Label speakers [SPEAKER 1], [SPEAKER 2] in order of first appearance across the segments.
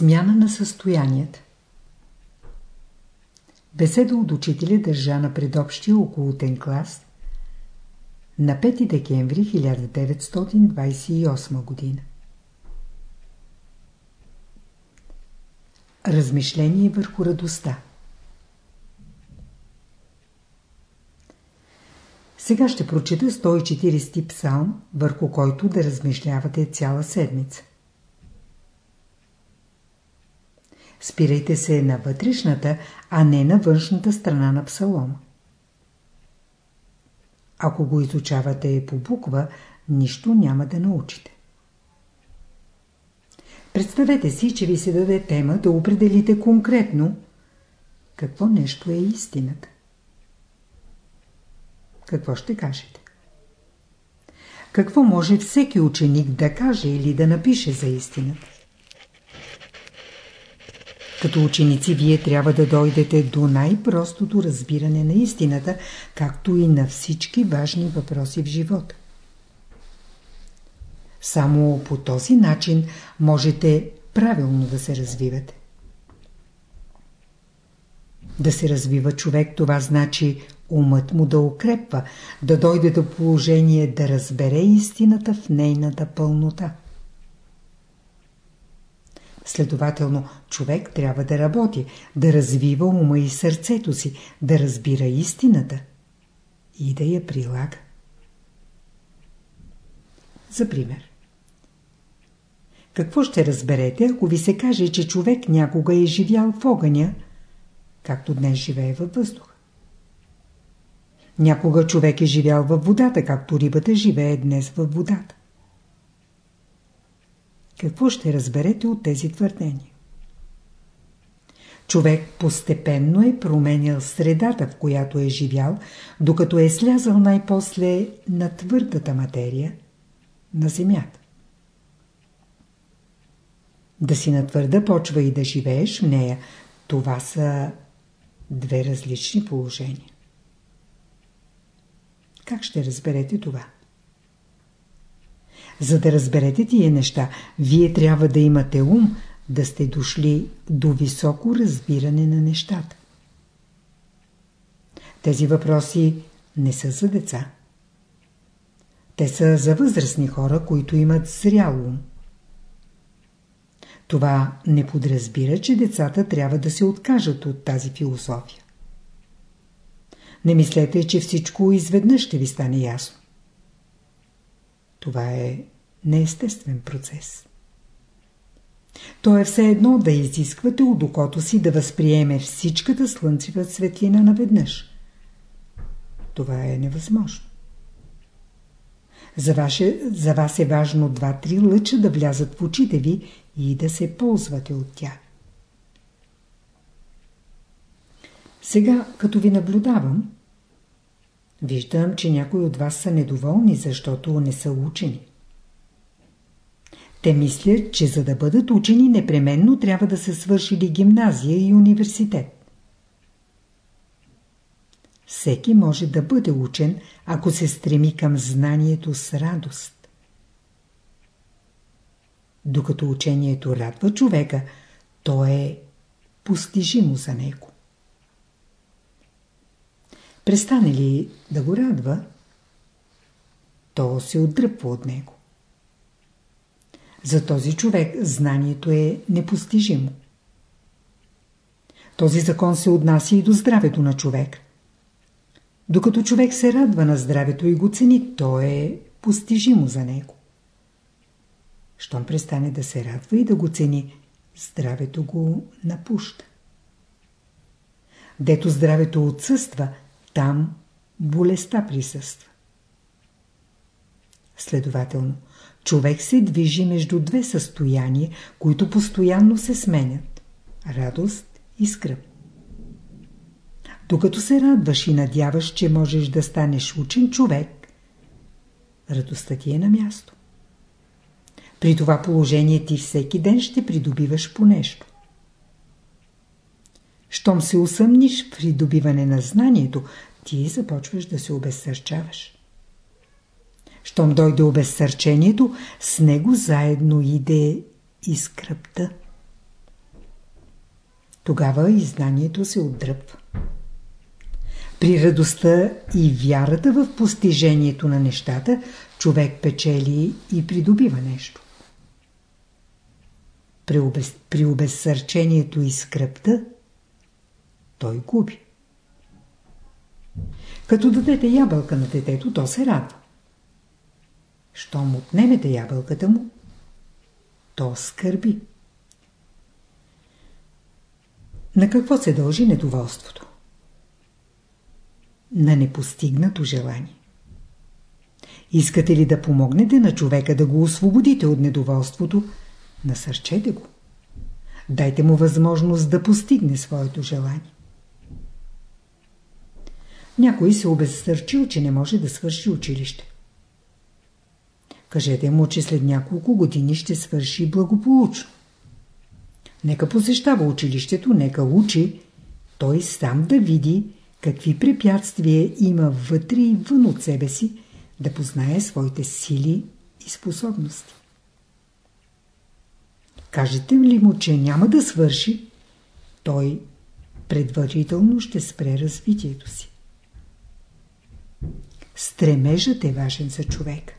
[SPEAKER 1] Смяна на състоянията Беседа от учителя държа на предобщия околотен клас на 5 декември 1928 година. Размишление върху радостта Сега ще прочита 140 псалм, върху който да размишлявате цяла седмица. Спирайте се на вътрешната, а не на външната страна на псалома. Ако го изучавате по буква, нищо няма да научите. Представете си, че ви се даде тема да определите конкретно какво нещо е истината. Какво ще кажете? Какво може всеки ученик да каже или да напише за истината? Като ученици вие трябва да дойдете до най-простото разбиране на истината, както и на всички важни въпроси в живота. Само по този начин можете правилно да се развивате. Да се развива човек, това значи умът му да укрепва, да дойде до положение да разбере истината в нейната пълнота. Следователно, човек трябва да работи, да развива ума и сърцето си, да разбира истината и да я прилага. За пример. Какво ще разберете, ако ви се каже, че човек някога е живял в огъня, както днес живее във въздуха? Някога човек е живял във водата, както рибата живее днес във водата. Какво ще разберете от тези твърдения? Човек постепенно е променял средата, в която е живял, докато е слязал най-после на твърдата материя, на земята. Да си на твърда почва и да живееш в нея, това са две различни положения. Как ще разберете това? За да разберете тия неща, вие трябва да имате ум, да сте дошли до високо разбиране на нещата. Тези въпроси не са за деца. Те са за възрастни хора, които имат зрял ум. Това не подразбира, че децата трябва да се откажат от тази философия. Не мислете, че всичко изведнъж ще ви стане ясно. Това е неестествен процес. То е все едно да изисквате от окото си да възприеме всичката слънцева светлина наведнъж. Това е невъзможно. За, ваше, за вас е важно два-три лъча да влязат в очите ви и да се ползвате от тях. Сега, като ви наблюдавам, виждам, че някои от вас са недоволни, защото не са учени. Те мислят, че за да бъдат учени непременно трябва да са свършили гимназия и университет. Всеки може да бъде учен, ако се стреми към знанието с радост. Докато учението радва човека, то е постижимо за него. Престане ли да го радва, то се отдръпва от него. За този човек знанието е непостижимо. Този закон се отнася и до здравето на човек. Докато човек се радва на здравето и го цени, то е постижимо за него. Щом престане да се радва и да го цени, здравето го напуща. Дето здравето отсъства, там болестта присъства. Следователно, човек се движи между две състояния, които постоянно се сменят – радост и скръп. Докато се радваш и надяваш, че можеш да станеш учен човек, радостта ти е на място. При това положение ти всеки ден ще придобиваш по нещо. Щом се усъмниш при добиване на знанието, ти започваш да се обезсърчаваш. Щом дойде обезсърчението, с него заедно иде и скръпта. тогава изданието се отдръпва. При радостта и вярата в постижението на нещата, човек печели и придобива нещо. При обезсърчението и скръпта, той губи. Като дадете ябълка на детето, то се радва. Щом отнемете ябълката му, то скърби. На какво се дължи недоволството? На непостигнато желание. Искате ли да помогнете на човека да го освободите от недоволството? Насърчете го. Дайте му възможност да постигне своето желание. Някой се обезсърчил, че не може да свърши училище. Кажете му, че след няколко години ще свърши благополучно. Нека посещава училището, нека учи, той сам да види какви препятствия има вътре и вън от себе си, да познае своите сили и способности. Кажете ли му, че няма да свърши, той предварително ще спре развитието си. Стремежът е важен за човек.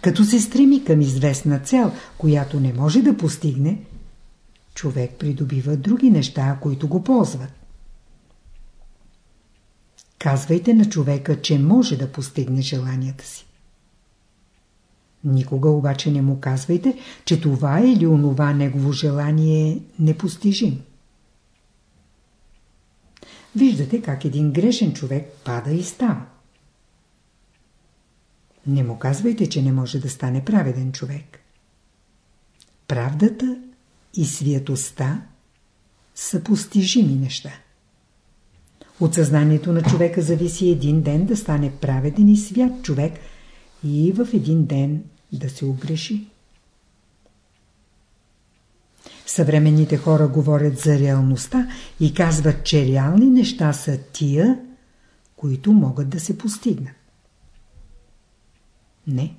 [SPEAKER 1] Като се стреми към известна цел, която не може да постигне, човек придобива други неща, които го ползват. Казвайте на човека, че може да постигне желанията си. Никога обаче не му казвайте, че това или онова негово желание е непостижимо. Виждате как един грешен човек пада и става. Не му казвайте, че не може да стане праведен човек. Правдата и святостта са постижими неща. От съзнанието на човека зависи един ден да стане праведен и свят човек и в един ден да се огреши. Съвременните хора говорят за реалността и казват, че реални неща са тия, които могат да се постигнат. Не.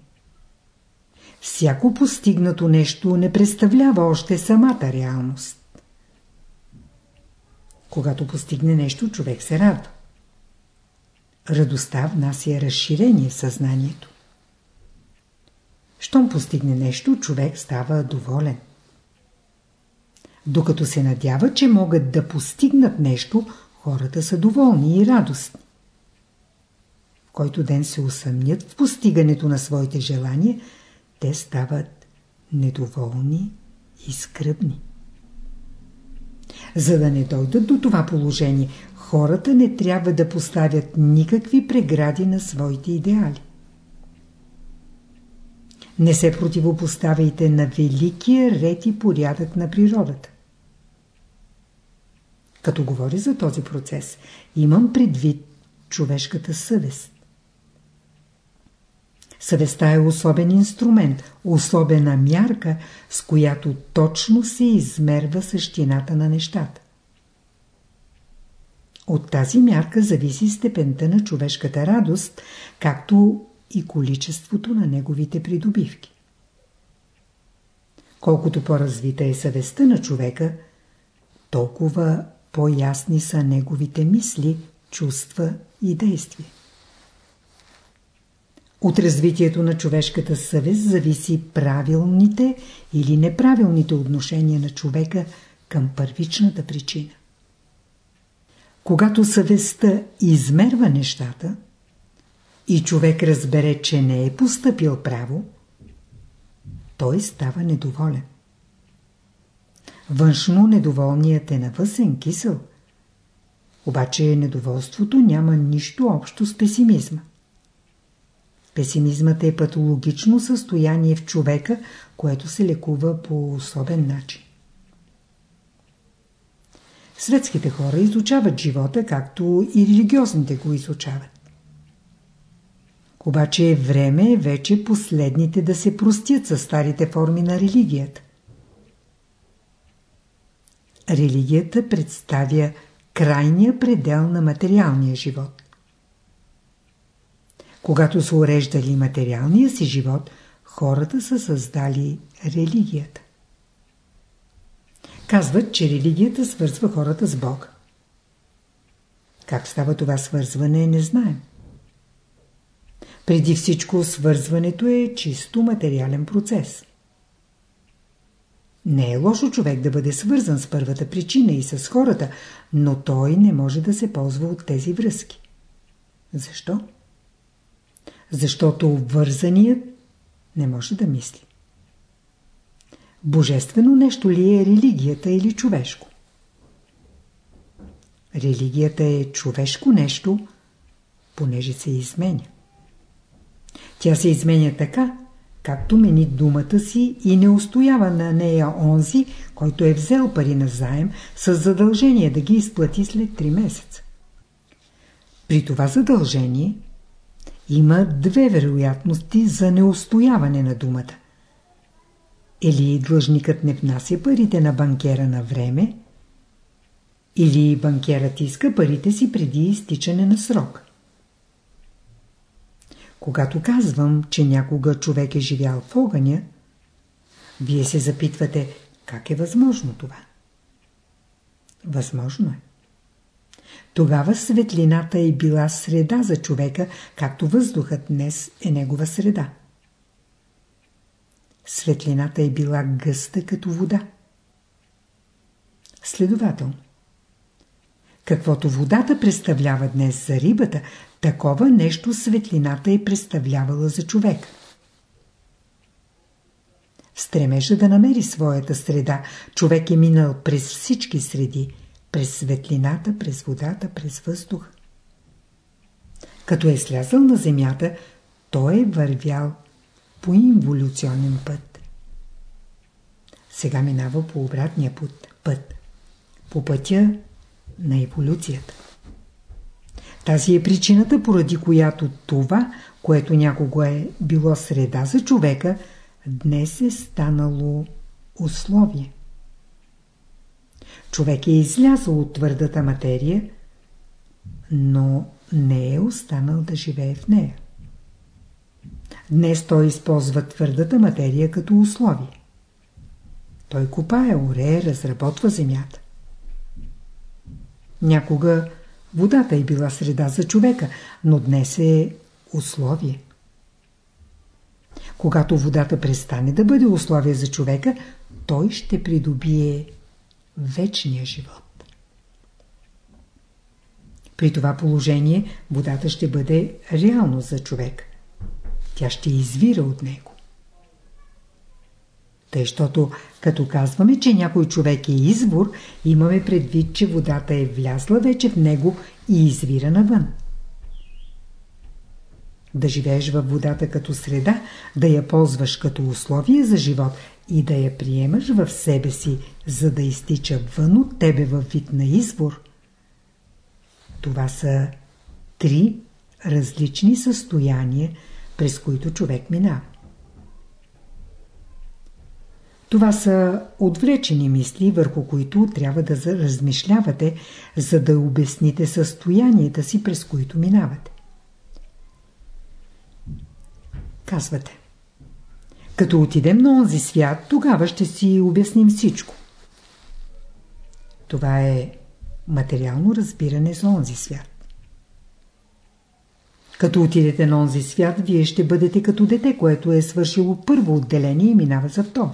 [SPEAKER 1] Всяко постигнато нещо не представлява още самата реалност. Когато постигне нещо, човек се радва. Радостта внася разширение в съзнанието. Щом постигне нещо, човек става доволен. Докато се надява, че могат да постигнат нещо, хората са доволни и радостни. Който ден се усъмнят в постигането на своите желания, те стават недоволни и скръбни. За да не дойдат до това положение, хората не трябва да поставят никакви прегради на своите идеали. Не се противопоставяйте на великия ред и порядък на природата. Като говоря за този процес, имам предвид човешката съвест. Съвестта е особен инструмент, особена мярка, с която точно се измерва същината на нещата. От тази мярка зависи степента на човешката радост, както и количеството на неговите придобивки. Колкото по-развита е съвестта на човека, толкова по-ясни са неговите мисли, чувства и действия. От развитието на човешката съвест зависи правилните или неправилните отношения на човека към първичната причина. Когато съвестта измерва нещата и човек разбере, че не е поступил право, той става недоволен. Външно недоволният е навъсен кисел, обаче недоволството няма нищо общо с песимизма. Песимизмът е патологично състояние в човека, което се лекува по особен начин. Светските хора изучават живота, както и религиозните го изучават. Обаче е време вече последните да се простят със старите форми на религията. Религията представя крайния предел на материалния живот. Когато са уреждали материалния си живот, хората са създали религията. Казват, че религията свързва хората с Бога. Как става това свързване, не знаем. Преди всичко свързването е чисто материален процес. Не е лошо човек да бъде свързан с първата причина и с хората, но той не може да се ползва от тези връзки. Защо? Защото вързаният не може да мисли. Божествено нещо ли е религията или човешко? Религията е човешко нещо, понеже се изменя. Тя се изменя така, както мени думата си и не устоява на нея онзи, който е взел пари на заем с задължение да ги изплати след 3 месеца. При това задължение има две вероятности за неустояване на думата. Или длъжникът не внася парите на банкера на време, или банкерът иска парите си преди изтичане на срок. Когато казвам, че някога човек е живял в огъня, вие се запитвате, как е възможно това? Възможно е. Тогава светлината е била среда за човека, както въздухът днес е негова среда. Светлината е била гъста като вода. Следователно, каквото водата представлява днес за рибата, такова нещо светлината е представлявала за човек. В стремежа да намери своята среда, човек е минал през всички среди, през светлината, през водата, през въздух. Като е слязал на земята, той е вървял по инволюционен път. Сега минава по обратния път, път по пътя на еволюцията. Тази е причината, поради която това, което някого е било среда за човека, днес е станало условие. Човек е излязъл от твърдата материя, но не е останал да живее в нея. Днес той използва твърдата материя като условие. Той копае, орее, разработва земята. Някога водата е била среда за човека, но днес е условие. Когато водата престане да бъде условие за човека, той ще придобие вечния живот. При това положение водата ще бъде реално за човек. Тя ще извира от него. Тъй, защото като казваме, че някой човек е извор, имаме предвид, че водата е влязла вече в него и извира навън. Да живееш във водата като среда, да я ползваш като условие за живот и да я приемаш в себе си, за да изтича вън от тебе във вид на извор. Това са три различни състояния, през които човек минава. Това са отвлечени мисли, върху които трябва да размишлявате, за да обясните състоянията си, през които минавате. Казвате. Като отидем на онзи свят, тогава ще си обясним всичко. Това е материално разбиране за онзи свят. Като отидете на онзи свят, вие ще бъдете като дете, което е свършило първо отделение и минава за второ.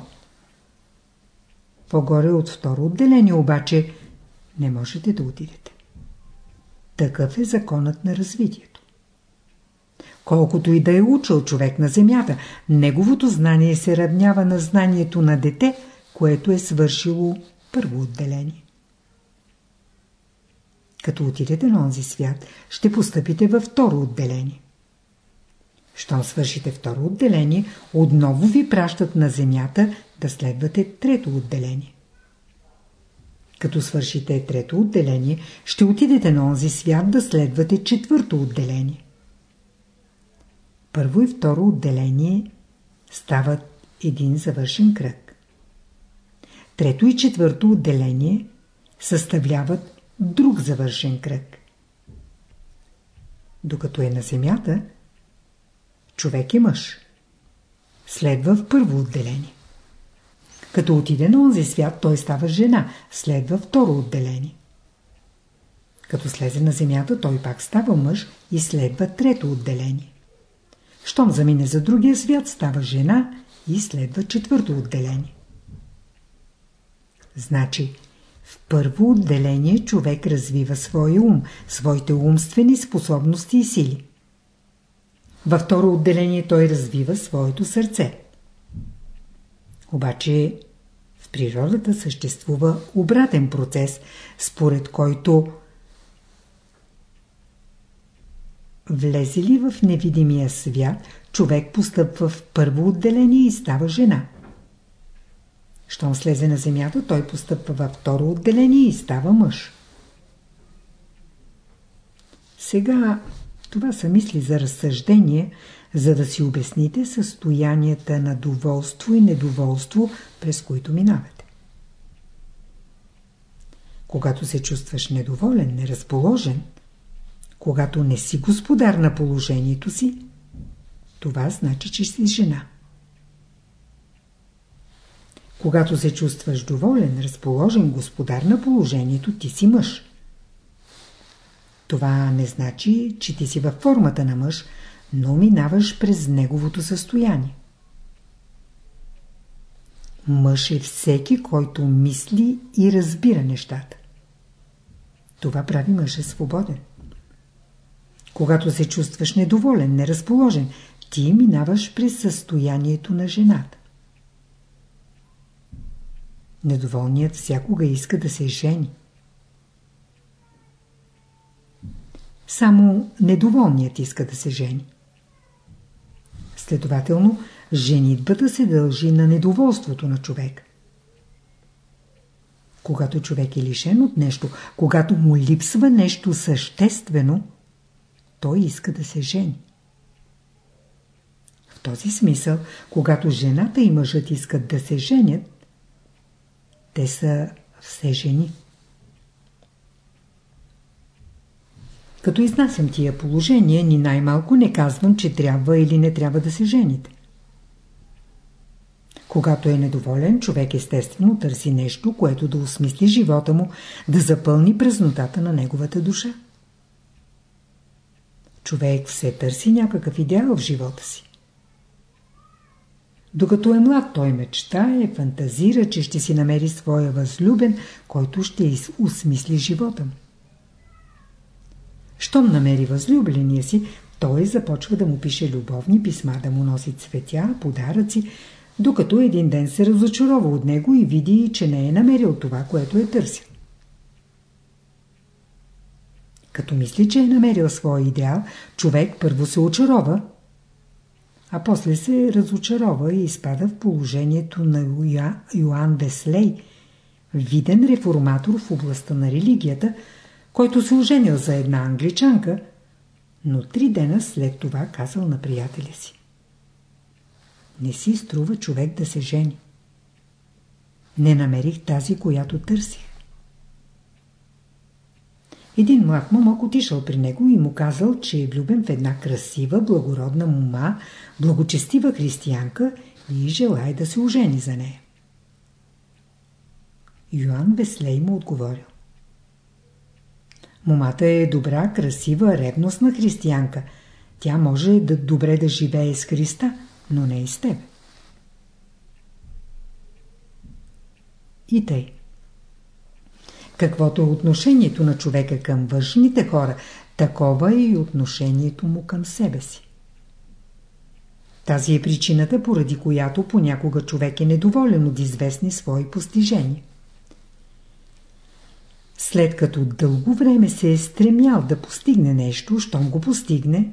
[SPEAKER 1] По-горе от второ отделение обаче не можете да отидете. Такъв е законът на развитието. Колкото и да е учил човек на земята, неговото знание се равнява на знанието на дете, което е свършило първо отделение. Като отидете на онзи свят, ще постъпите във второ отделение. Щом свършите второ отделение, отново ви пращат на земята да следвате трето отделение. Като свършите трето отделение, ще отидете на онзи свят да следвате четвърто отделение. Първо и второ отделение стават един завършен кръг. Трето и четвърто отделение съставляват друг завършен кръг. Докато е на земята, човек е мъж. Следва в първо отделение. Като отиде на онзи свят, той става жена, следва второ отделение. Като слезе на земята, той пак става мъж и следва трето отделение. Щом замине за другия свят, става жена и следва четвърто отделение. Значи, в първо отделение човек развива своя ум, своите умствени способности и сили. Във второ отделение той развива своето сърце. Обаче в природата съществува обратен процес, според който влезе ли в невидимия свят, човек постъпва в първо отделение и става жена. Щом слезе на земята, той постъпва във второ отделение и става мъж. Сега това са мисли за разсъждение, за да си обясните състоянията на доволство и недоволство, през които минавате. Когато се чувстваш недоволен, неразположен, когато не си господар на положението си, това значи, че си жена. Когато се чувстваш доволен, разположен, господар на положението, ти си мъж. Това не значи, че ти си във формата на мъж, но минаваш през неговото състояние. Мъж е всеки, който мисли и разбира нещата. Това прави мъжа свободен. Когато се чувстваш недоволен, неразположен, ти минаваш през състоянието на жената. Недоволният всякога иска да се жени. Само недоволният иска да се жени. Следователно, женитбата се дължи на недоволството на човек. Когато човек е лишен от нещо, когато му липсва нещо съществено, той иска да се жени. В този смисъл, когато жената и мъжът искат да се женят, те са все жени. Като изнасям тия положения, ни най-малко не казвам, че трябва или не трябва да се жените. Когато е недоволен, човек естествено търси нещо, което да осмисли живота му, да запълни празнотата на неговата душа. Човек все търси някакъв идеал в живота си. Докато е млад, той мечтае, фантазира, че ще си намери своя възлюбен, който ще осмисли живота му. Щом намери възлюбления си, той започва да му пише любовни писма, да му носи цветя, подаръци, докато един ден се разочарова от него и види, че не е намерил това, което е търсил. Като мисли, че е намерил своя идеал, човек първо се очарова, а после се разочарова и изпада в положението на Йоанн Веслей, виден реформатор в областта на религията, който се оженил за една англичанка, но три дена след това казал на приятеля си. Не си струва човек да се жени. Не намерих тази, която търсих. Един млад момък отишъл при него и му казал, че е влюбен в една красива, благородна мума, благочестива християнка и желая да се ожени за нея. Йоанн Веслей му отговорил. Момата е добра, красива, ревностна християнка. Тя може да добре да живее с Христа, но не и с теб. И тъй. Каквото е отношението на човека към външните хора, такова е и отношението му към себе си. Тази е причината, поради която понякога човек е недоволен от известни свои постижения. След като дълго време се е стремял да постигне нещо, щом го постигне,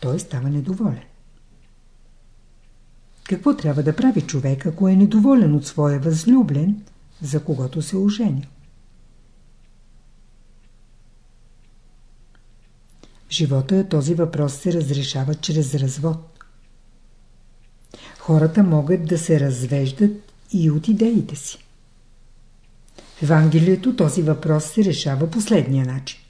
[SPEAKER 1] той става недоволен. Какво трябва да прави човек, ако е недоволен от своя възлюблен – за когото се ожени. В живота този въпрос се разрешава чрез развод. Хората могат да се развеждат и от идеите си. В Евангелието този въпрос се решава последния начин.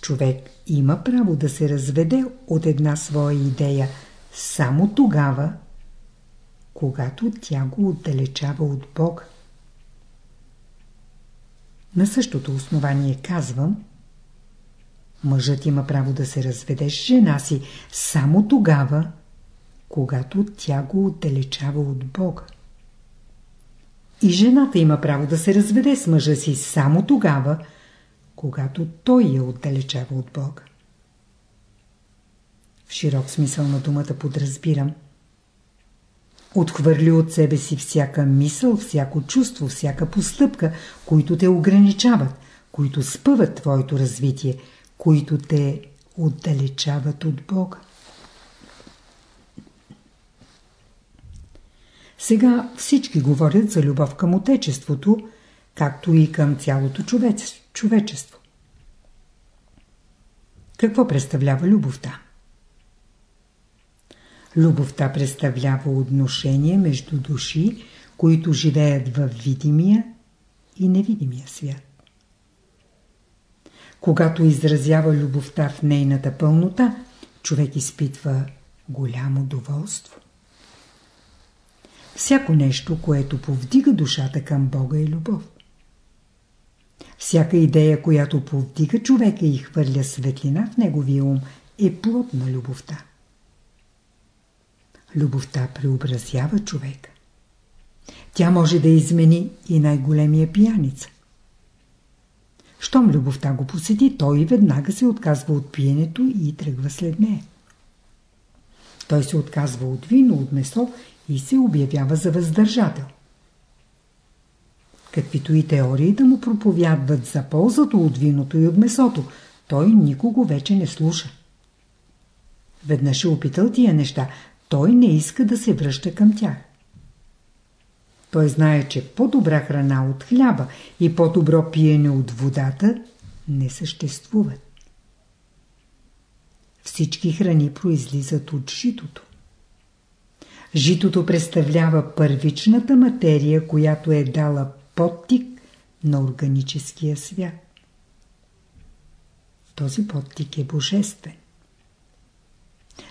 [SPEAKER 1] Човек има право да се разведе от една своя идея само тогава, когато тя го отдалечава от Бога. На същото основание казвам, мъжът има право да се разведе с жена си само тогава, когато тя го отдалечава от Бога. И жената има право да се разведе с мъжа си само тогава, когато той я отдалечава от Бога. В широк смисъл на думата подразбирам. Отхвърли от себе си всяка мисъл, всяко чувство, всяка постъпка, които те ограничават, които спъват твоето развитие, които те отдалечават от Бога. Сега всички говорят за любов към Отечеството, както и към цялото човечество. Какво представлява любовта? Любовта представлява отношение между души, които живеят в видимия и невидимия свят. Когато изразява любовта в нейната пълнота, човек изпитва голямо доволство. Всяко нещо, което повдига душата към Бога е любов. Всяка идея, която повдига човека и хвърля светлина в неговия ум, е плод на любовта. Любовта преобразява човека. Тя може да измени и най-големия пияница. Щом любовта го посети, той веднага се отказва от пиенето и тръгва след нея. Той се отказва от вино, от месо и се обявява за въздържател. Каквито и теории да му проповядват за ползата от виното и от месото, той никого вече не слуша. Веднъж е опитал тия неща, той не иска да се връща към тях. Той знае, че по-добра храна от хляба и по-добро пиене от водата не съществуват. Всички храни произлизат от житото. Житото представлява първичната материя, която е дала подтик на органическия свят. Този подтик е божествен.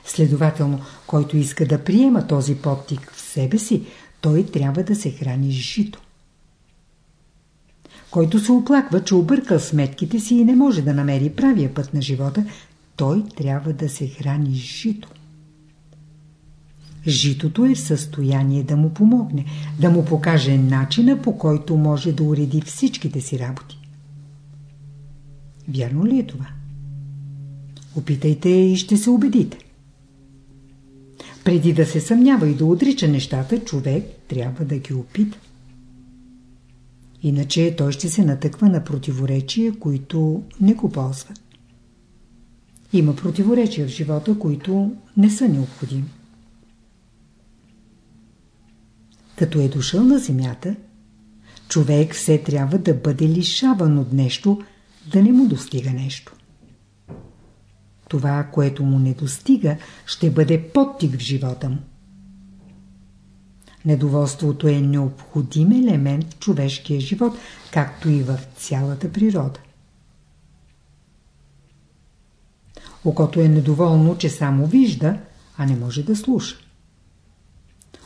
[SPEAKER 1] Следователно, който иска да приема този подтик в себе си, той трябва да се храни с жито. Който се оплаква, че объркал сметките си и не може да намери правия път на живота, той трябва да се храни с жито. Житото е в състояние да му помогне, да му покаже начина по който може да уреди всичките си работи. Вярно ли е това? Опитайте и ще се убедите. Преди да се съмнява и да отрича нещата, човек трябва да ги опита. Иначе той ще се натъква на противоречия, които не го ползват. Има противоречия в живота, които не са необходими. Като е дошъл на земята, човек все трябва да бъде лишаван от нещо, да не му достига нещо. Това, което му не достига, ще бъде подтик в живота му. Недоволството е необходим елемент в човешкия живот, както и в цялата природа. Окото е недоволно, че само вижда, а не може да слуша.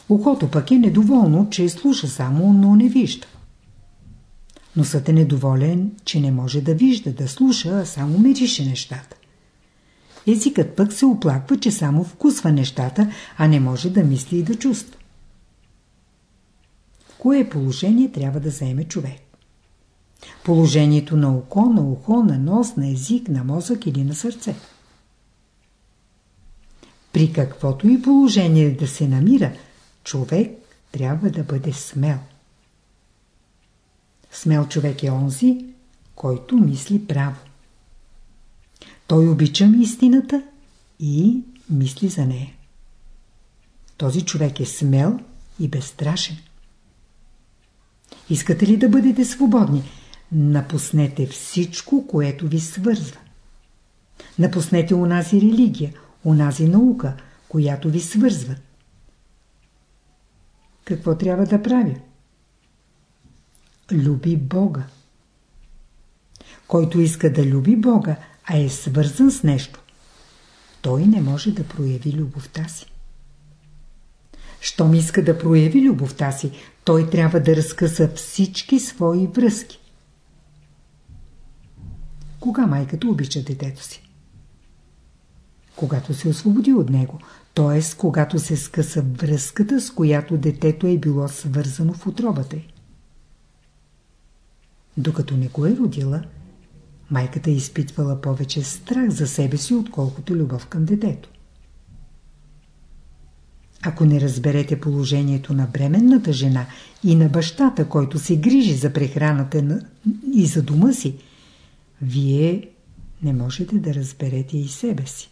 [SPEAKER 1] Ухото пък е недоволно, че слуша само, но не вижда. Носът е недоволен, че не може да вижда, да слуша, а само мирише нещата. Езикът пък се оплаква, че само вкусва нещата, а не може да мисли и да чувства. Кое положение трябва да заеме човек? Положението на око, на ухо, на нос, на език, на мозък или на сърце. При каквото и положение да се намира, човек трябва да бъде смел. Смел човек е онзи, който мисли право. Той обича истината и мисли за нея. Този човек е смел и безстрашен. Искате ли да бъдете свободни? Напуснете всичко, което ви свързва. Напуснете унази религия, унази наука, която ви свързва. Какво трябва да правя? Люби Бога. Който иска да люби Бога, а е свързан с нещо, той не може да прояви любовта си. Щом иска да прояви любовта си, той трябва да разкъса всички свои връзки. Кога майката обича детето си? Когато се освободи от него, т.е. когато се скъса връзката, с която детето е било свързано в отробата й. Докато не го е родила, майката е изпитвала повече страх за себе си, отколкото любов към детето. Ако не разберете положението на бременната жена и на бащата, който се грижи за прехраната и за дома си, вие не можете да разберете и себе си.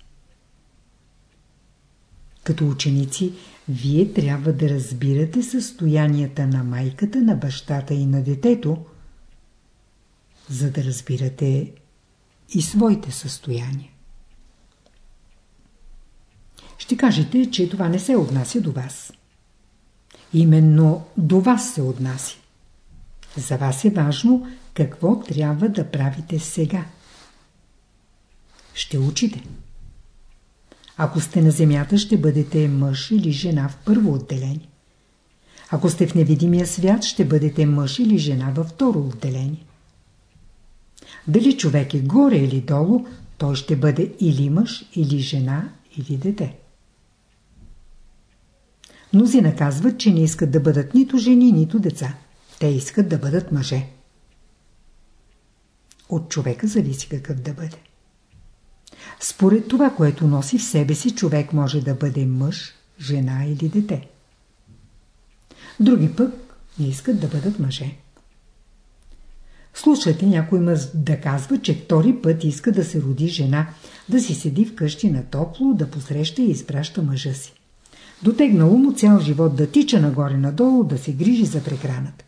[SPEAKER 1] Като ученици, вие трябва да разбирате състоянията на майката, на бащата и на детето, за да разбирате и своите състояния. Ще кажете, че това не се отнася до вас. Именно до вас се отнася. За вас е важно какво трябва да правите сега. Ще учите. Ако сте на земята, ще бъдете мъж или жена в първо отделение. Ако сте в невидимия свят, ще бъдете мъж или жена във второ отделение. Дали човек е горе или долу, той ще бъде или мъж, или жена, или дете. Мнози наказват, че не искат да бъдат нито жени, нито деца. Те искат да бъдат мъже. От човека зависи какъв да бъде. Според това, което носи в себе си, човек може да бъде мъж, жена или дете. Други пък не искат да бъдат мъже. Слушате някой мъж да казва, че втори път иска да се роди жена, да си седи вкъщи на топло, да посреща и изпраща мъжа си. Дотегнало му цял живот да тича нагоре-надолу, да се грижи за прехраната.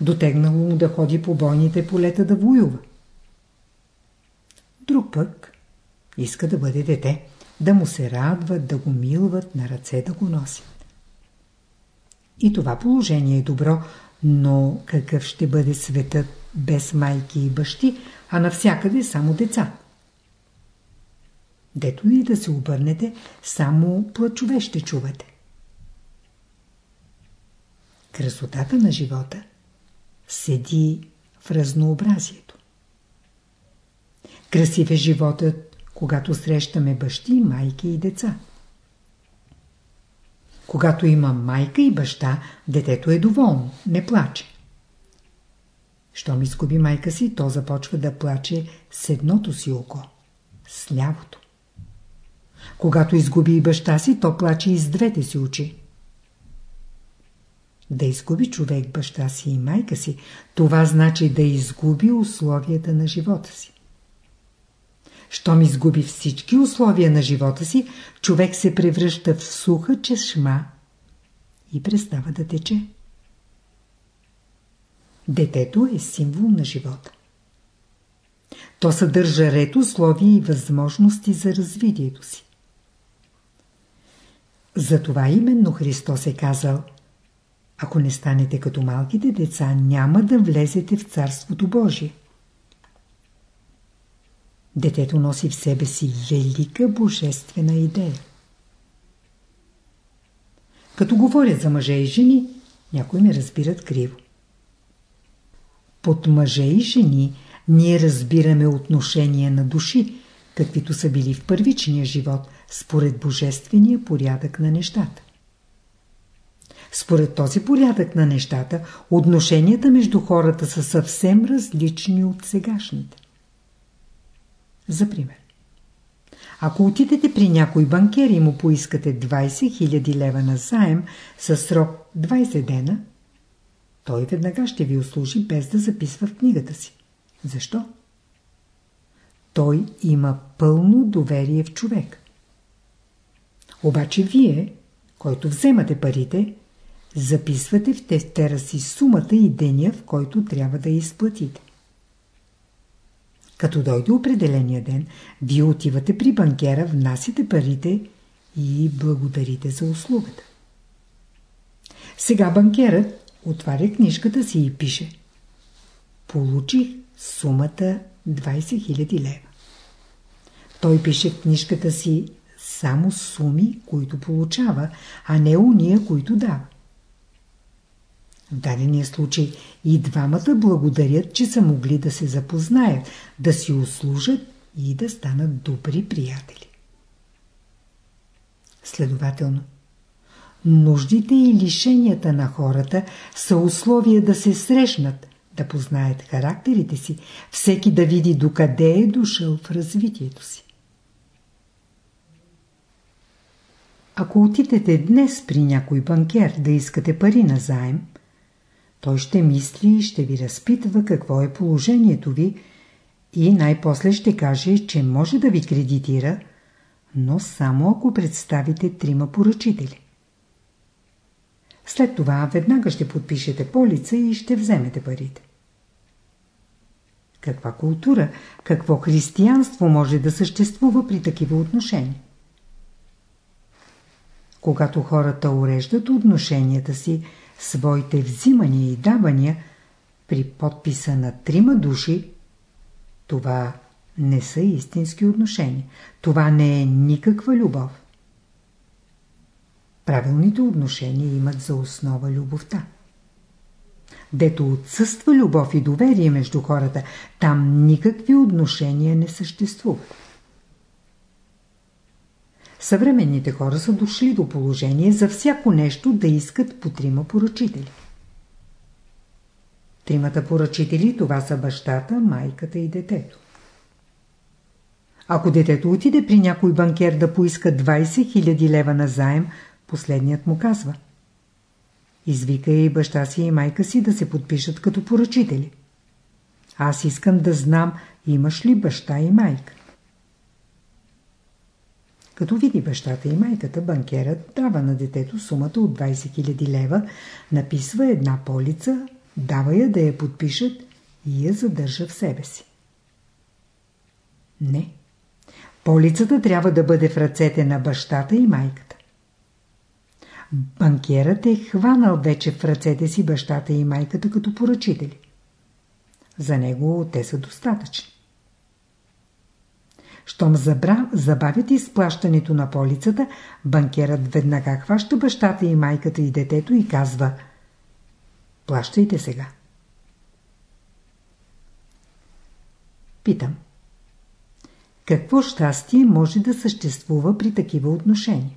[SPEAKER 1] Дотегнало му да ходи по бойните полета да воюва. Друг пък иска да бъде дете, да му се радват, да го милват, на ръце да го носят. И това положение е добро, но какъв ще бъде светът без майки и бащи, а навсякъде само деца? Дето и да се обърнете, само плачове ще чувате. Красотата на живота седи в разнообразието. Красив е животът, когато срещаме бащи, майки и деца. Когато има майка и баща, детето е доволно, не плаче. Щом изгуби майка си, то започва да плаче с едното си око, с лявото. Когато изгуби и баща си, то плаче и с двете си очи. Да изгуби човек баща си и майка си, това значи да изгуби условията на живота си. Щом изгуби всички условия на живота си, човек се превръща в суха чешма и престава да тече. Детето е символ на живота. То съдържа ред условия и възможности за развитието си. Затова именно Христос е казал Ако не станете като малките деца, няма да влезете в Царството Божие. Детето носи в себе си велика божествена идея. Като говорят за мъже и жени, някои ме разбират криво. Под мъже и жени ние разбираме отношения на души, каквито са били в първичния живот, според божествения порядък на нещата. Според този порядък на нещата, отношенията между хората са съвсем различни от сегашните. За пример. Ако отидете при някой банкер и му поискате 20 000 лева на заем със срок 20 дена, той веднага ще ви услужи без да записва в книгата си. Защо? Той има пълно доверие в човек. Обаче вие, който вземате парите, записвате в тестера си сумата и деня, в който трябва да изплатите. Като дойде определения ден, вие отивате при банкера, внасите парите и благодарите за услугата. Сега банкерът отваря книжката си и пише Получих сумата 20 000 лева. Той пише в книжката си само суми, които получава, а не уния, които дава. В дадения случай и двамата благодарят, че са могли да се запознаят, да си услужат и да станат добри приятели. Следователно, нуждите и лишенията на хората са условия да се срещнат, да познаят характерите си, всеки да види докъде е дошъл в развитието си. Ако отидете днес при някой банкер да искате пари на заем, той ще мисли и ще ви разпитва какво е положението ви и най-после ще каже, че може да ви кредитира, но само ако представите трима поръчители. След това веднага ще подпишете полица и ще вземете парите. Каква култура, какво християнство може да съществува при такива отношения? Когато хората уреждат отношенията си, своите взимания и давания при подписа на трима души, това не са истински отношения. Това не е никаква любов. Правилните отношения имат за основа любовта. Дето отсъства любов и доверие между хората, там никакви отношения не съществуват. Съвременните хора са дошли до положение за всяко нещо да искат по трима поръчители. Тримата поръчители това са бащата, майката и детето. Ако детето отиде при някой банкер да поиска 20 000 лева на заем, последният му казва Извика и баща си и майка си да се подпишат като поръчители. Аз искам да знам имаш ли баща и майка. Като види бащата и майката, банкерът дава на детето сумата от 20 000 лева, написва една полица, дава я да я подпишат и я задържа в себе си. Не. Полицата трябва да бъде в ръцете на бащата и майката. Банкерът е хванал вече в ръцете си бащата и майката като поръчители. За него те са достатъчни. Щом забра, забавят изплащането на полицата, банкерът веднага хваща бащата и майката и детето и казва Плащайте сега. Питам. Какво щастие може да съществува при такива отношения?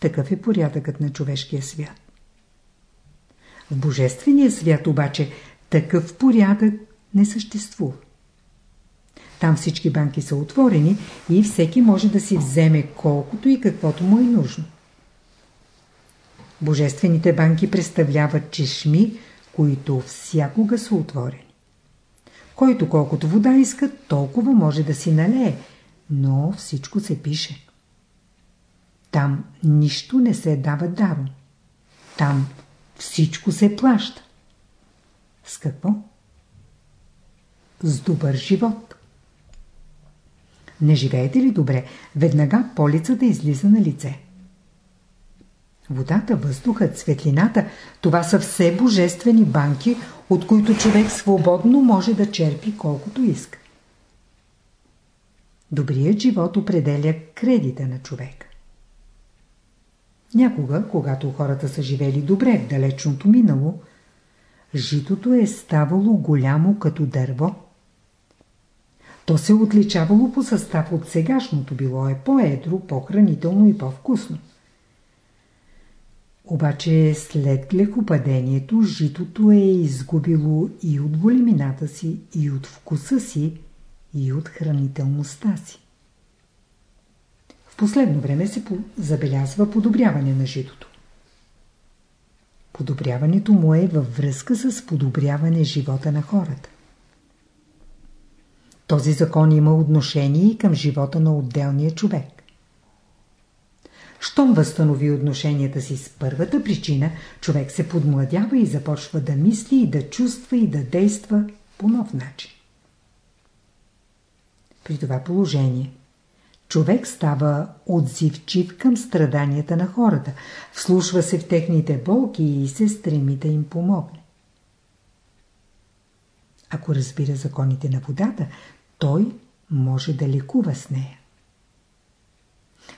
[SPEAKER 1] Такъв е порядъкът на човешкия свят. В Божествения свят обаче такъв порядък не съществува. Там всички банки са отворени и всеки може да си вземе колкото и каквото му е нужно. Божествените банки представляват чешми, които всякога са отворени. Който колкото вода иска, толкова може да си налее, но всичко се пише. Там нищо не се дава даром. Там всичко се плаща. С какво? С добър живот. Не живеете ли добре, веднага полицата излиза на лице. Водата, въздухът, светлината – това са все божествени банки, от които човек свободно може да черпи колкото иска. Добрият живот определя кредита на човек. Някога, когато хората са живели добре в далечното минало, житото е ставало голямо като дърво – то се отличавало по състав от сегашното, било е по-едро, по-хранително и по-вкусно. Обаче след лекопадението житото е изгубило и от големината си, и от вкуса си, и от хранителността си. В последно време се забелязва подобряване на житото. Подобряването му е във връзка с подобряване живота на хората. Този закон има отношение и към живота на отделния човек. Щом възстанови отношенията си с първата причина, човек се подмладява и започва да мисли и да чувства и да действа по нов начин. При това положение човек става отзивчив към страданията на хората, вслушва се в техните болки и се стреми да им помогне. Ако разбира законите на водата, той може да лекува с нея.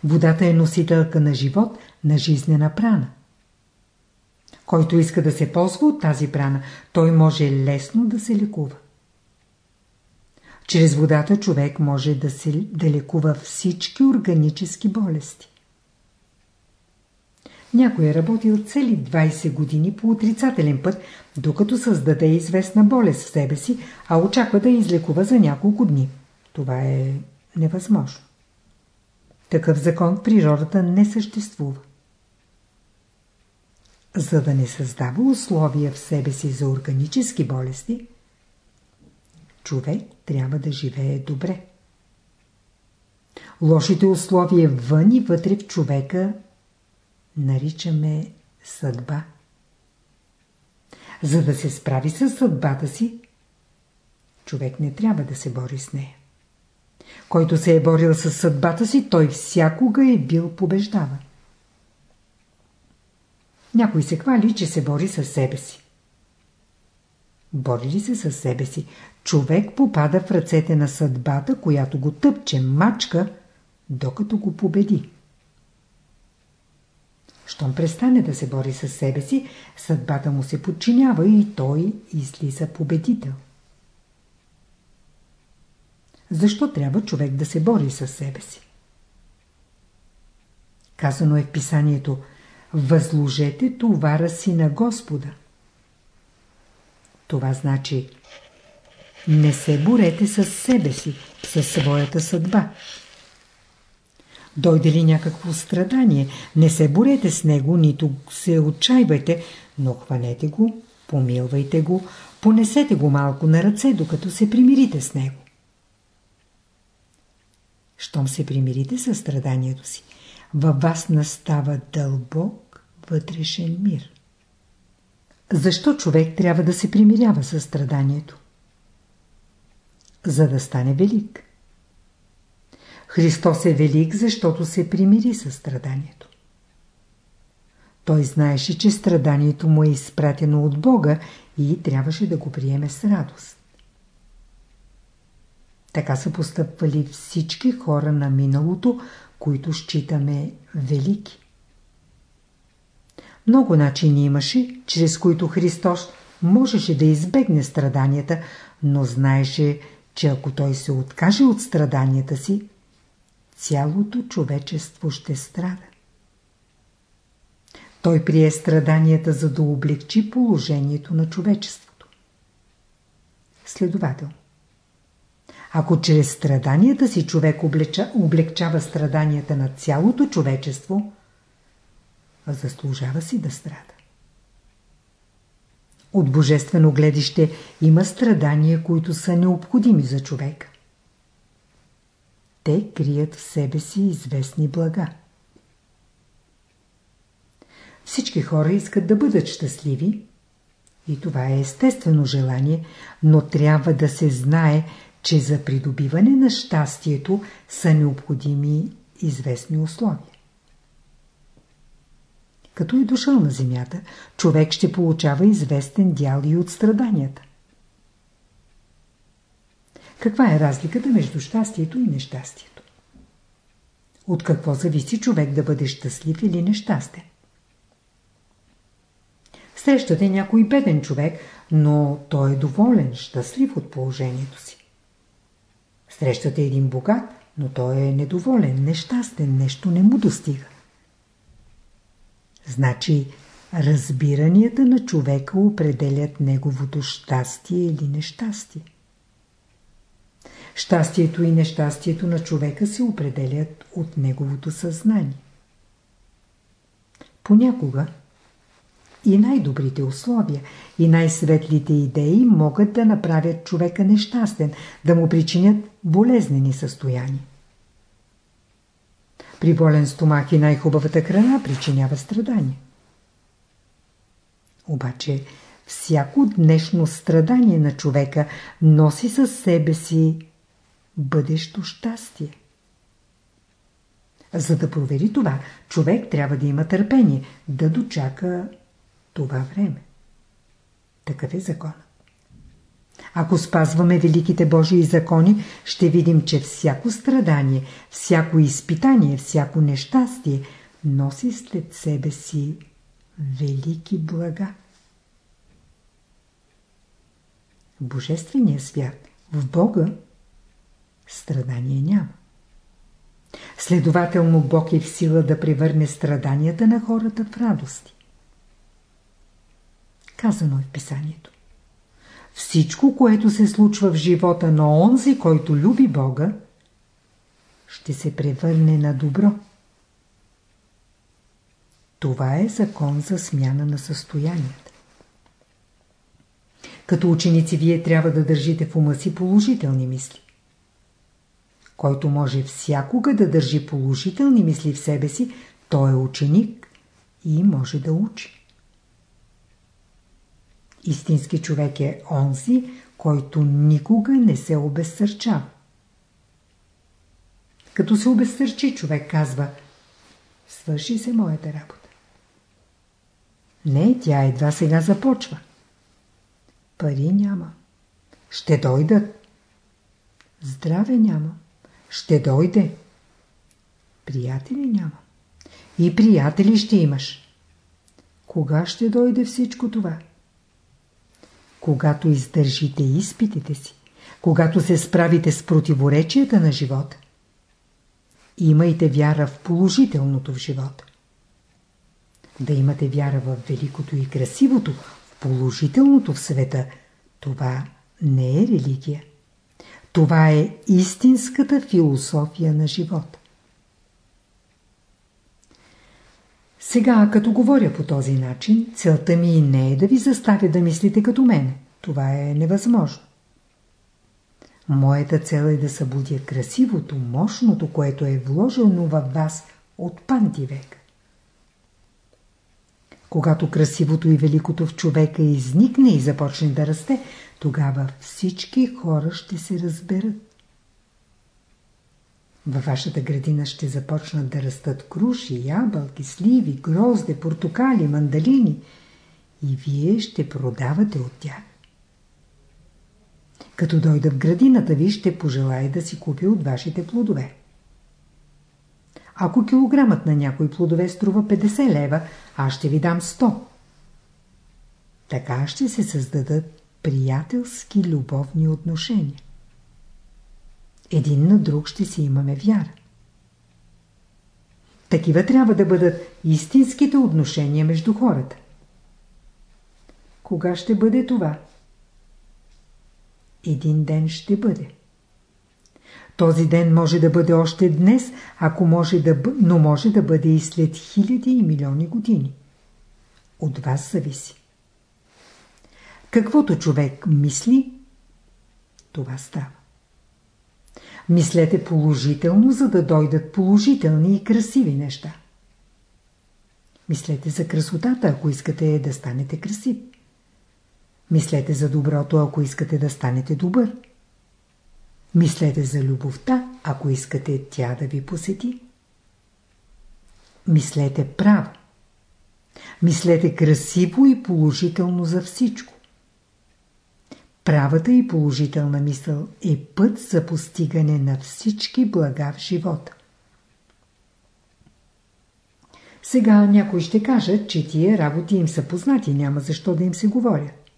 [SPEAKER 1] Водата е носителка на живот, на жизнена прана. Който иска да се ползва от тази прана, той може лесно да се лекува. Чрез водата човек може да, се, да лекува всички органически болести. Някой е работил цели 20 години по отрицателен път, докато създаде известна болест в себе си, а очаква да излекува за няколко дни. Това е невъзможно. Такъв закон в природата не съществува. За да не създава условия в себе си за органически болести, човек трябва да живее добре. Лошите условия вън и вътре в човека наричаме съдба. За да се справи с съдбата си, човек не трябва да се бори с нея. Който се е борил с съдбата си, той всякога е бил побеждаван. Някой се хвали, че се бори с себе си. Бори ли се с себе си, човек попада в ръцете на съдбата, която го тъпче, мачка, докато го победи. Щом престане да се бори с себе си, съдбата му се подчинява и той излиза победител. Защо трябва човек да се бори с себе си? Казано е в писанието Възложете товара си на Господа. Това значи не се борете с себе си, със своята съдба. Дойде ли някакво страдание, не се борете с него, нито се отчаивайте, но хванете го, помилвайте го, понесете го малко на ръце, докато се примирите с него. Щом се примирите със страданието си, във вас настава дълбок вътрешен мир. Защо човек трябва да се примирява със страданието? За да стане велик. Христос е велик, защото се примири със страданието. Той знаеше, че страданието му е изпратено от Бога и трябваше да го приеме с радост. Така са постъпвали всички хора на миналото, които считаме велики. Много начини имаше, чрез които Христос можеше да избегне страданията, но знаеше, че ако той се откаже от страданията си, цялото човечество ще страда. Той прие страданията, за да облегчи положението на човечеството. Следователно, ако чрез страданията си човек облеча, облегчава страданията на цялото човечество, заслужава си да страда. От божествено гледище има страдания, които са необходими за човека. Те крият в себе си известни блага. Всички хора искат да бъдат щастливи и това е естествено желание, но трябва да се знае, че за придобиване на щастието са необходими известни условия. Като е дошъл на земята, човек ще получава известен дял и от страданията. Каква е разликата между щастието и нещастието? От какво зависи човек да бъде щастлив или нещастен? Срещате някой беден човек, но той е доволен, щастлив от положението си. Срещате един богат, но той е недоволен, нещастен, нещо не му достига. Значи, разбиранията на човека определят неговото щастие или нещастие. Щастието и нещастието на човека се определят от неговото съзнание. Понякога и най-добрите условия, и най-светлите идеи могат да направят човека нещастен, да му причинят болезнени състояния. При болен стомах и най-хубавата храна причинява страдание. Обаче всяко днешно страдание на човека носи със себе си бъдещо щастие. За да провери това, човек трябва да има търпение, да дочака това време. Такъв е законът. Ако спазваме великите Божии закони, ще видим, че всяко страдание, всяко изпитание, всяко нещастие носи след себе си велики блага. В Божествения свят, в Бога, страдание няма. Следователно Бог е в сила да превърне страданията на хората в радости. Казано е в писанието. Всичко, което се случва в живота на онзи, който люби Бога, ще се превърне на добро. Това е закон за смяна на състоянията. Като ученици вие трябва да държите в ума си положителни мисли. Който може всякога да държи положителни мисли в себе си, той е ученик и може да учи. Истински човек е онзи, който никога не се обезсърчава. Като се обезсърчи, човек казва Свърши се моята работа. Не, тя едва сега започва. Пари няма. Ще дойдат. Здраве няма. Ще дойде. Приятели няма. И приятели ще имаш. Кога ще дойде всичко това? Когато издържите изпитите си, когато се справите с противоречията на живота, имайте вяра в положителното в живота. Да имате вяра в великото и красивото, в положителното в света, това не е религия. Това е истинската философия на живота. Сега, като говоря по този начин, целта ми не е да ви заставя да мислите като мен. Това е невъзможно. Моята цел е да събудя красивото, мощното, което е вложено във вас от пантивек. Когато красивото и великото в човека изникне и започне да расте, тогава всички хора ще се разберат. Във вашата градина ще започнат да растат круши, ябълки, сливи, грозде, портокали, мандалини и вие ще продавате от тях. Като дойда в градината ви, ще пожелая да си купя от вашите плодове. Ако килограмът на някои плодове струва 50 лева, аз ще ви дам 100. Така ще се създадат приятелски любовни отношения един на друг ще си имаме вяра. Такива трябва да бъдат истинските отношения между хората. Кога ще бъде това? Един ден ще бъде. Този ден може да бъде още днес, ако може да бъ... но може да бъде и след хиляди и милиони години. От вас зависи. Каквото човек мисли, това става. Мислете положително, за да дойдат положителни и красиви неща. Мислете за красотата, ако искате да станете красив. Мислете за доброто, ако искате да станете добър. Мислете за любовта, ако искате тя да ви посети. Мислете право. Мислете красиво и положително за всичко. Правата и положителна мисъл е път за постигане на всички блага в живота. Сега някой ще кажат, че тия работи им са познати, няма защо да им се говорят.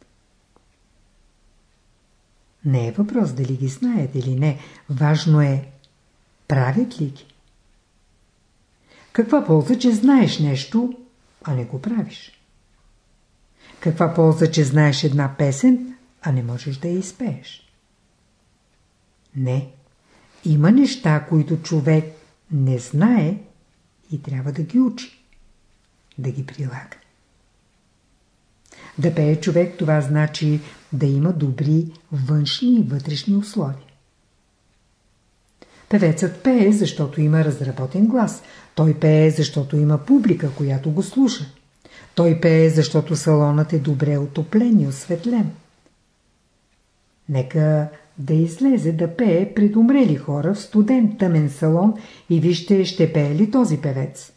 [SPEAKER 1] Не е въпрос дали ги знаят или не. Важно е, правят ли ги? Каква полза, че знаеш нещо, а не го правиш? Каква полза, че знаеш една песен, а не можеш да я изпееш. Не. Има неща, които човек не знае и трябва да ги учи. Да ги прилага. Да пее човек, това значи да има добри външни и вътрешни условия. Певецът пее, защото има разработен глас. Той пее, защото има публика, която го слуша. Той пее, защото салонът е добре отоплен и осветлен. Нека да излезе да пее пред умрели хора в студен тъмен салон и вижте ще пее ли този певец.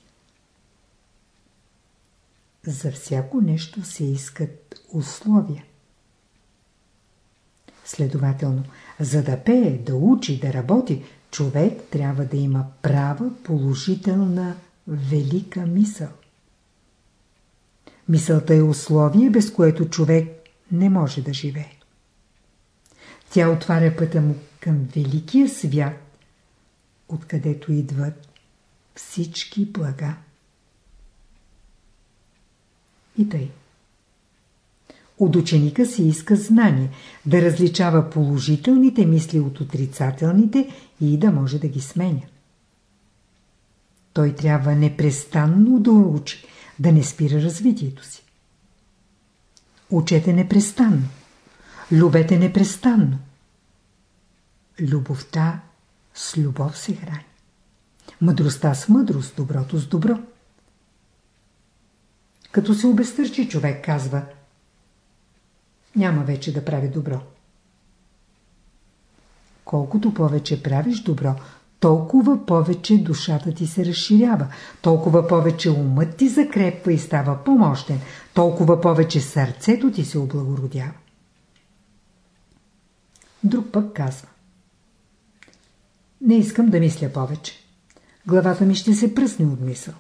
[SPEAKER 1] За всяко нещо се искат условия. Следователно, за да пее, да учи, да работи, човек трябва да има права, положителна, велика мисъл. Мисълта е условие, без което човек не може да живее. Тя отваря пътя му към великия свят, откъдето идват всички блага. И тъй. От ученика се иска знание, да различава положителните мисли от отрицателните и да може да ги сменя. Той трябва непрестанно да учи, да не спира развитието си. Учете непрестанно. Любете непрестанно. Любовта с любов се храни. Мъдростта с мъдрост, доброто с добро. Като се обезтърчи човек казва няма вече да прави добро. Колкото повече правиш добро, толкова повече душата ти се разширява, толкова повече умът ти закрепва и става по-мощен, толкова повече сърцето ти се облагородява. Друг пък казва. Не искам да мисля повече. Главата ми ще се пръсне от мисъл.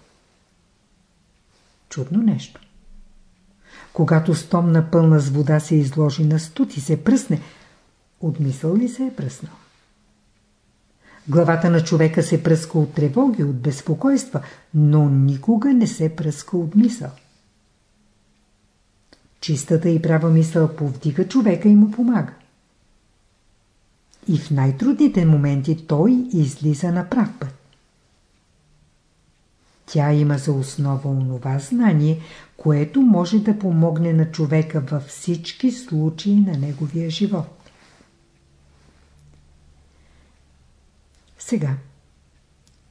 [SPEAKER 1] Чудно нещо. Когато стомна пълна с вода се изложи на студ и се пръсне, от мисъл ли се е пръснал? Главата на човека се пръска от тревоги, от безпокойства, но никога не се пръска от мисъл. Чистата и права мисъл повдига човека и му помага. И в най-трудните моменти той излиза на прав път. Тя има за основа онова знание, което може да помогне на човека във всички случаи на неговия живот. Сега,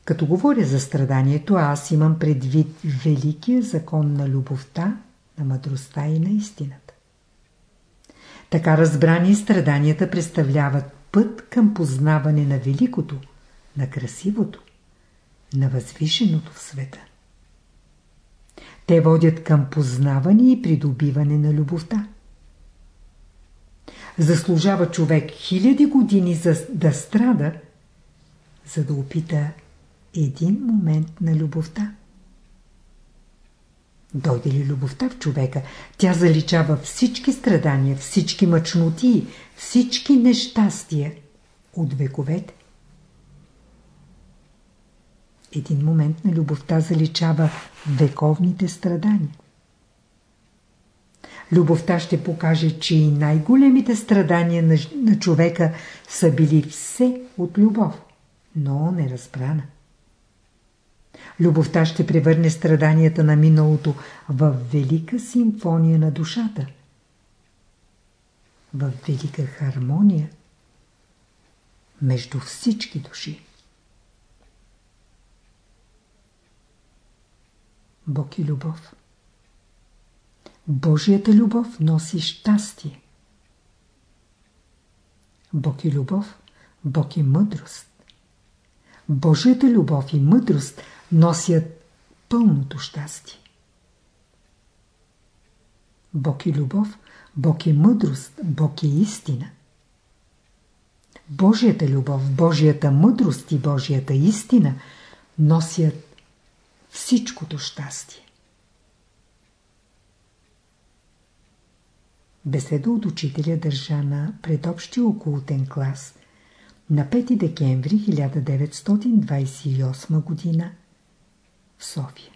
[SPEAKER 1] като говоря за страданието, аз имам предвид великия закон на любовта, на мъдростта и на истината. Така разбрани страданията представляват път към познаване на великото, на красивото, на възвишеното в света. Те водят към познаване и придобиване на любовта. Заслужава човек хиляди години за да страда, за да опита един момент на любовта. Дойде ли любовта в човека, тя заличава всички страдания, всички мъчноти, всички нещастия от вековете. Един момент на любовта заличава вековните страдания. Любовта ще покаже, че и най-големите страдания на, на човека са били все от любов, но неразбрана. Любовта ще превърне страданията на миналото в велика симфония на душата, в велика хармония между всички души. Бог и любов. Божията любов носи щастие. Бог и любов, Бог и мъдрост. Божията любов и мъдрост носят пълното щастие. Бог и любов, Бог и мъдрост, Бог и истина. Божията любов, Божията мъдрост и Божията истина носят всичкото щастие. Беседа от учителя държа на предобщия окултен клас на 5 декември 1928 г. в София.